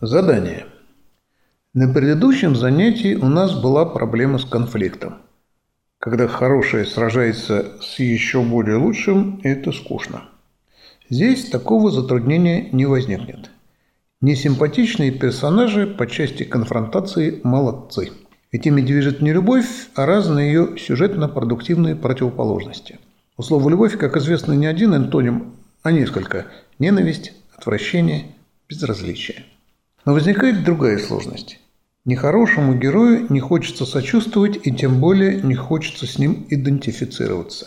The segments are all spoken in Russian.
Задание. На предыдущем занятии у нас была проблема с конфликтом. Когда хорошее сражается с еще более лучшим, это скучно. Здесь такого затруднения не возникнет. Несимпатичные персонажи по части конфронтации молодцы. Этими движет не любовь, а разные ее сюжетно-продуктивные противоположности. У слова «любовь», как известно, не один антоним, а несколько – ненависть, отвращение, безразличие. Но возникает другая сложность. Нехорошему герою не хочется сочувствовать и тем более не хочется с ним идентифицироваться.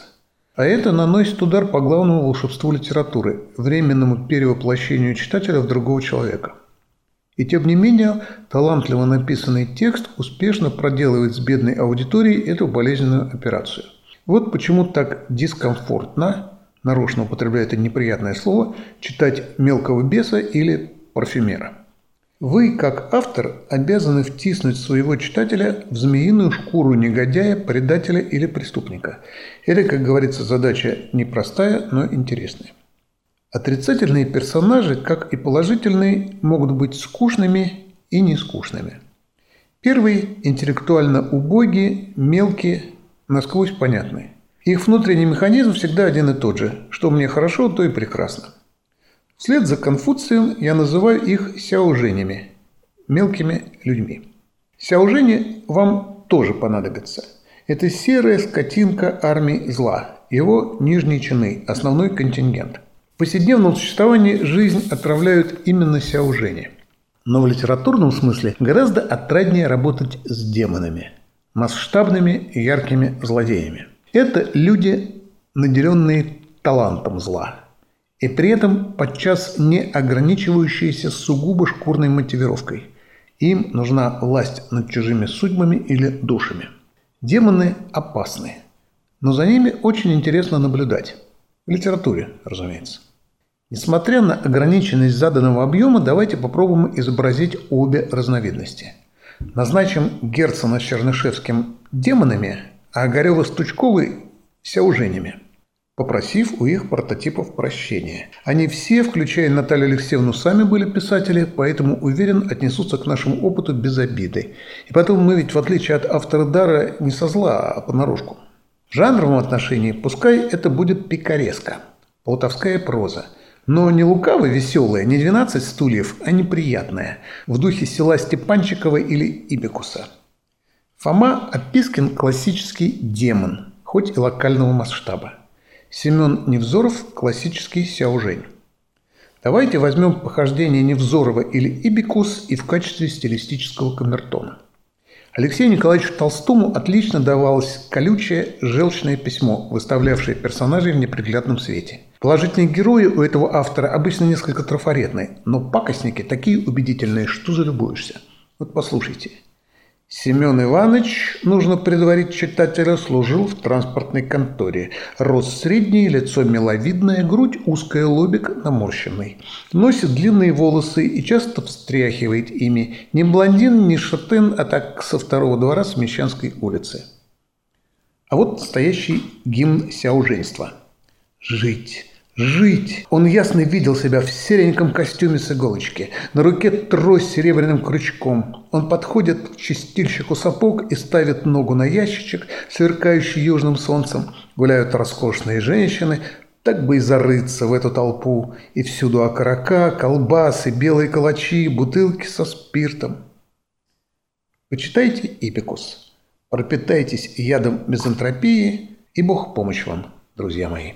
А это наносит удар по главному волшебству литературы – временному перевоплощению читателя в другого человека. И тем не менее, талантливо написанный текст успешно проделывает с бедной аудиторией эту болезненную операцию. Вот почему так дискомфортно, нарочно употребляя это неприятное слово, читать «Мелкого беса» или «Парфюмера». Вы, как автор, обязаны втиснуть своего читателя в змеиную шкуру негодяя, предателя или преступника. Это, как говорится, задача непростая, но интересная. Отрицательные персонажи, как и положительные, могут быть скучными и нескучными. Первые – интеллектуально убогие, мелкие, насквозь понятные. Их внутренний механизм всегда один и тот же. Что мне хорошо, то и прекрасно – Вслед за Конфуцием я называю их сяоженями, мелкими людьми. Сяожени вам тоже понадобятся. Это серая скотинка армии зла, его нижние чины, основной контингент. В повседневном существовании жизнь отправляют именно сяожени. Но в литературном смысле гораздо отраднее работать с демонами, масштабными и яркими злодеями. Это люди, наделенные талантом зла – и при этом подчас не ограничивающиеся сугубо шкурной мотивировкой. Им нужна власть над чужими судьбами или душами. Демоны опасны, но за ними очень интересно наблюдать. В литературе, разумеется. Несмотря на ограниченность заданного объема, давайте попробуем изобразить обе разновидности. Назначим Герцена с Чернышевским демонами, а Огарева с Тучковой – сяуженями попросив у их прототипов прощения. Они все, включая Наталью Алексеевну, сами были писатели, поэтому, уверен, отнесутся к нашему опыту без обиды. И потом мы ведь, в отличие от автора Дара, не со зла, а понарошку. В жанровом отношении пускай это будет пикареска, полтовская проза. Но не лукаво веселая, не 12 стульев, а неприятная, в духе села Степанчикова или Ибикуса. Фома Опискин – классический демон, хоть и локального масштаба. Семен Невзоров – классический сяожень. Давайте возьмем похождение Невзорова или Ибикус и в качестве стилистического камертона. Алексею Николаевичу Толстому отлично давалось колючее, желчное письмо, выставлявшее персонажей в неприглядном свете. Положительные герои у этого автора обычно несколько трафаретные, но пакостники такие убедительные, что залюбуешься. Вот послушайте – Семен Иванович, нужно предварить читателя, служил в транспортной конторе. Рост средний, лицо миловидное, грудь узкая, лобик наморщенный. Носит длинные волосы и часто встряхивает ими. Не блондин, не шатен, а так со второго двора с Мещанской улицы. А вот настоящий гимн сяуженства. «Жить, Жить! Он ясно видел себя в сереньком костюме с иголочки. На руке трость с серебряным крючком. Он подходит к чистильщику сапог и ставит ногу на ящичек, сверкающий южным солнцем. Гуляют роскошные женщины, так бы и зарыться в эту толпу. И всюду окорока, колбасы, белые калачи, бутылки со спиртом. Почитайте Ипикус. Пропитайтесь ядом мизантропии, и Бог помощь вам, друзья мои.